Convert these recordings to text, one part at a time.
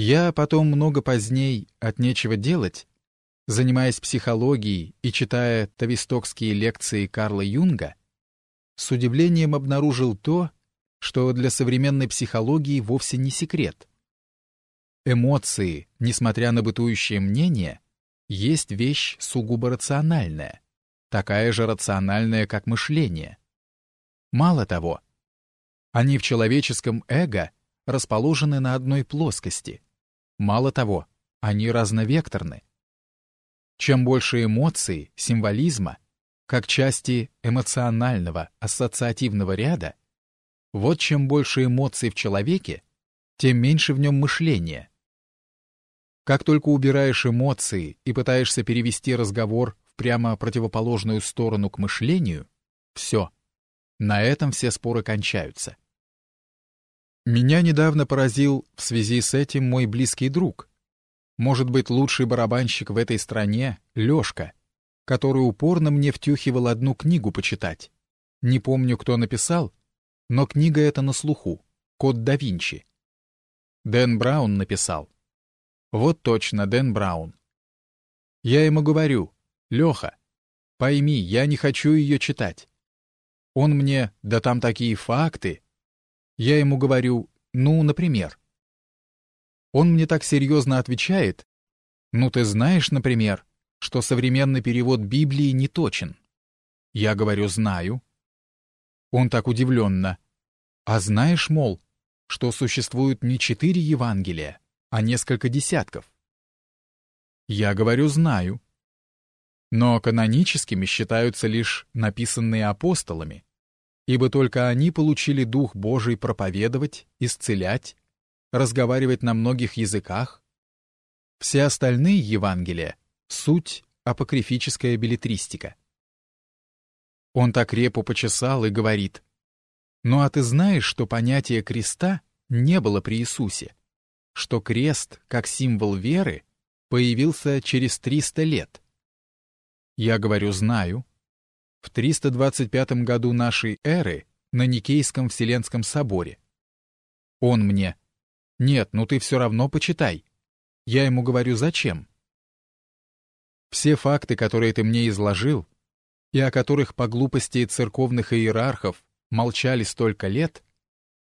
Я потом много поздней от нечего делать, занимаясь психологией и читая тавистокские лекции Карла Юнга, с удивлением обнаружил то, что для современной психологии вовсе не секрет. Эмоции, несмотря на бытующее мнение, есть вещь сугубо рациональная, такая же рациональная, как мышление. Мало того, они в человеческом эго расположены на одной плоскости. Мало того, они разновекторны. Чем больше эмоций, символизма, как части эмоционального ассоциативного ряда, вот чем больше эмоций в человеке, тем меньше в нем мышления. Как только убираешь эмоции и пытаешься перевести разговор в прямо противоположную сторону к мышлению, все. На этом все споры кончаются. Меня недавно поразил в связи с этим мой близкий друг. Может быть, лучший барабанщик в этой стране — Лёшка, который упорно мне втюхивал одну книгу почитать. Не помню, кто написал, но книга эта на слуху «Код да Винчи». Дэн Браун написал. Вот точно, Дэн Браун. Я ему говорю, Леха, пойми, я не хочу ее читать. Он мне, да там такие факты. Я ему говорю, ну, например. Он мне так серьезно отвечает, ну, ты знаешь, например, что современный перевод Библии не точен. Я говорю, знаю. Он так удивленно. А знаешь, мол, что существует не четыре Евангелия, а несколько десятков? Я говорю, знаю. Но каноническими считаются лишь написанные апостолами, ибо только они получили Дух Божий проповедовать, исцелять, разговаривать на многих языках. Все остальные Евангелия — суть апокрифическая билетристика. Он так репу почесал и говорит, «Ну а ты знаешь, что понятие креста не было при Иисусе, что крест, как символ веры, появился через 300 лет?» Я говорю, знаю. В 325 году нашей эры на Никейском Вселенском соборе. Он мне, «Нет, ну ты все равно почитай». Я ему говорю, «Зачем?» Все факты, которые ты мне изложил, и о которых по глупости церковных иерархов молчали столько лет,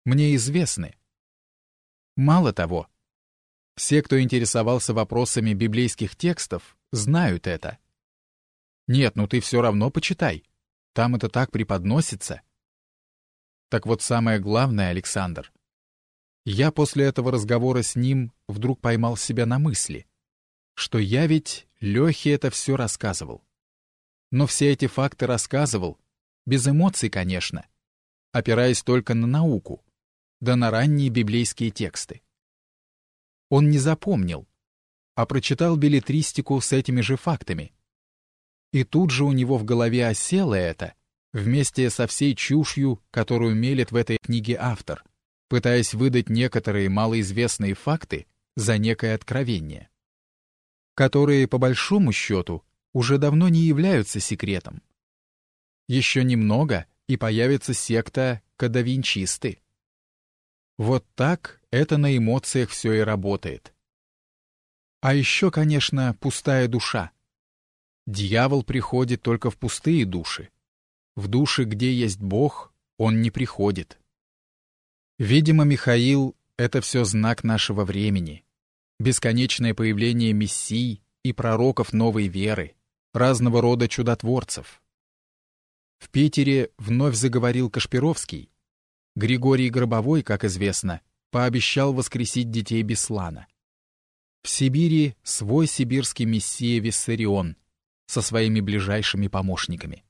мне известны. Мало того, все, кто интересовался вопросами библейских текстов, знают это. Нет, ну ты все равно почитай. Там это так преподносится. Так вот самое главное, Александр. Я после этого разговора с ним вдруг поймал себя на мысли, что я ведь Лехе это все рассказывал. Но все эти факты рассказывал, без эмоций, конечно, опираясь только на науку, да на ранние библейские тексты. Он не запомнил, а прочитал билетристику с этими же фактами. И тут же у него в голове осело это, вместе со всей чушью, которую мелет в этой книге автор, пытаясь выдать некоторые малоизвестные факты за некое откровение, которые, по большому счету, уже давно не являются секретом. Еще немного, и появится секта кадавинчисты. Вот так это на эмоциях все и работает. А еще, конечно, пустая душа. Дьявол приходит только в пустые души. В души, где есть Бог, он не приходит. Видимо, Михаил — это все знак нашего времени. Бесконечное появление мессий и пророков новой веры, разного рода чудотворцев. В Питере вновь заговорил Кашпировский. Григорий Гробовой, как известно, пообещал воскресить детей Беслана. В Сибири свой сибирский мессия Виссарион со своими ближайшими помощниками.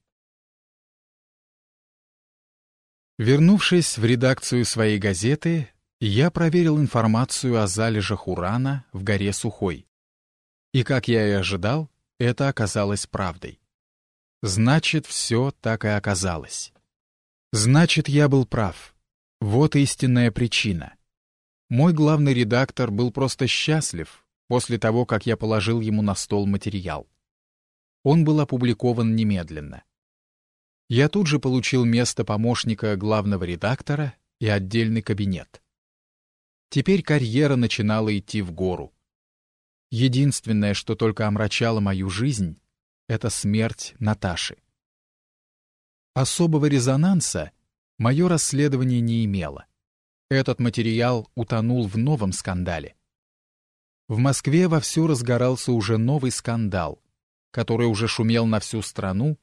Вернувшись в редакцию своей газеты, я проверил информацию о залежах урана в горе Сухой. И, как я и ожидал, это оказалось правдой. Значит, все так и оказалось. Значит, я был прав. Вот истинная причина. Мой главный редактор был просто счастлив после того, как я положил ему на стол материал. Он был опубликован немедленно. Я тут же получил место помощника главного редактора и отдельный кабинет. Теперь карьера начинала идти в гору. Единственное, что только омрачало мою жизнь, это смерть Наташи. Особого резонанса мое расследование не имело. Этот материал утонул в новом скандале. В Москве вовсю разгорался уже новый скандал, который уже шумел на всю страну,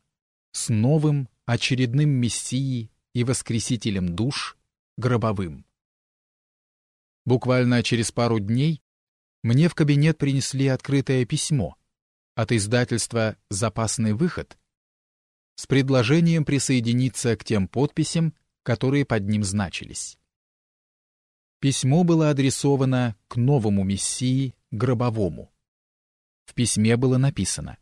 с новым очередным мессией и воскресителем душ, гробовым. Буквально через пару дней мне в кабинет принесли открытое письмо от издательства «Запасный выход» с предложением присоединиться к тем подписям, которые под ним значились. Письмо было адресовано к новому мессии Гробовому. В письме было написано